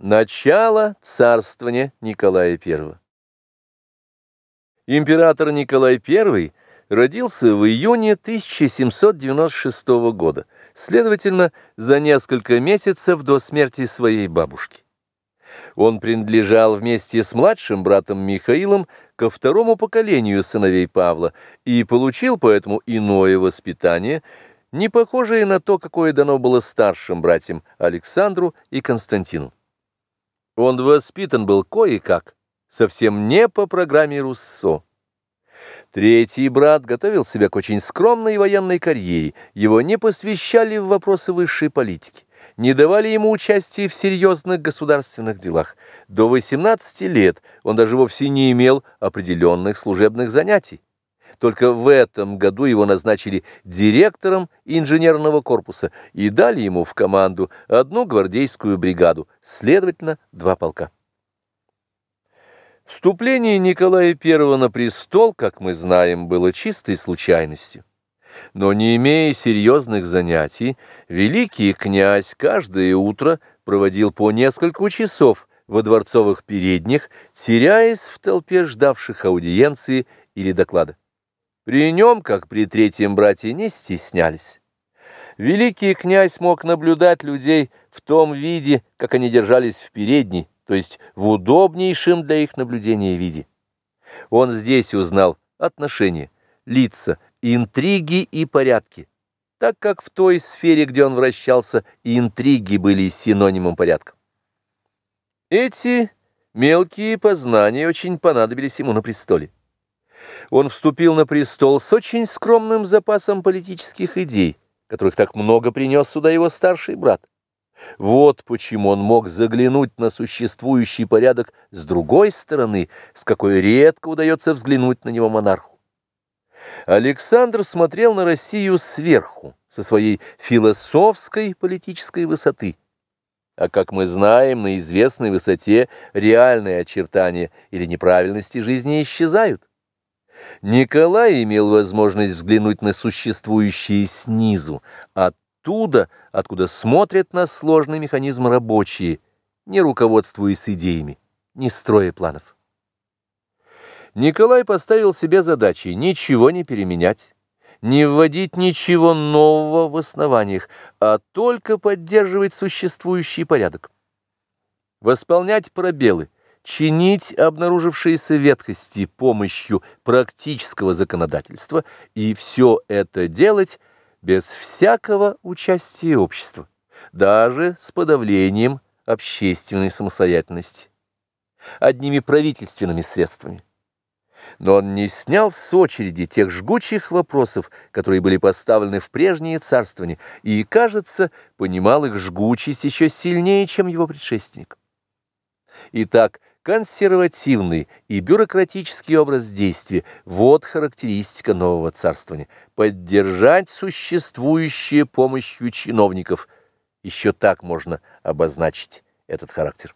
Начало царствования Николая I Император Николай I родился в июне 1796 года, следовательно, за несколько месяцев до смерти своей бабушки. Он принадлежал вместе с младшим братом Михаилом ко второму поколению сыновей Павла и получил поэтому иное воспитание, не похожее на то, какое дано было старшим братьям Александру и Константину. Он воспитан был кое-как, совсем не по программе Руссо. Третий брат готовил себя к очень скромной военной карьере, его не посвящали в вопросы высшей политики, не давали ему участия в серьезных государственных делах. До 18 лет он даже вовсе не имел определенных служебных занятий. Только в этом году его назначили директором инженерного корпуса и дали ему в команду одну гвардейскую бригаду, следовательно, два полка. Вступление Николая I на престол, как мы знаем, было чистой случайностью. Но не имея серьезных занятий, великий князь каждое утро проводил по несколько часов во дворцовых передних, теряясь в толпе ждавших аудиенции или доклада. При нем, как при третьем брате, не стеснялись. Великий князь мог наблюдать людей в том виде, как они держались в передней, то есть в удобнейшем для их наблюдения виде. Он здесь узнал отношения, лица, интриги и порядки, так как в той сфере, где он вращался, интриги были синонимом порядка. Эти мелкие познания очень понадобились ему на престоле. Он вступил на престол с очень скромным запасом политических идей, которых так много принес сюда его старший брат. Вот почему он мог заглянуть на существующий порядок с другой стороны, с какой редко удается взглянуть на него монарху. Александр смотрел на Россию сверху, со своей философской политической высоты. А как мы знаем, на известной высоте реальные очертания или неправильности жизни исчезают. Николай имел возможность взглянуть на существующие снизу, оттуда, откуда смотрят на сложный механизм рабочие, не руководствуясь идеями, не строя планов. Николай поставил себе задачей ничего не переменять, не вводить ничего нового в основаниях, а только поддерживать существующий порядок. Восполнять пробелы, чинить обнаружившиеся ветхости помощью практического законодательства и все это делать без всякого участия общества, даже с подавлением общественной самостоятельности, одними правительственными средствами. Но он не снял с очереди тех жгучих вопросов, которые были поставлены в прежние царствования, и, кажется, понимал их жгучесть еще сильнее, чем его предшественник. Итак, Консервативный и бюрократический образ действия – вот характеристика нового царствования. Поддержать существующее помощью чиновников – еще так можно обозначить этот характер.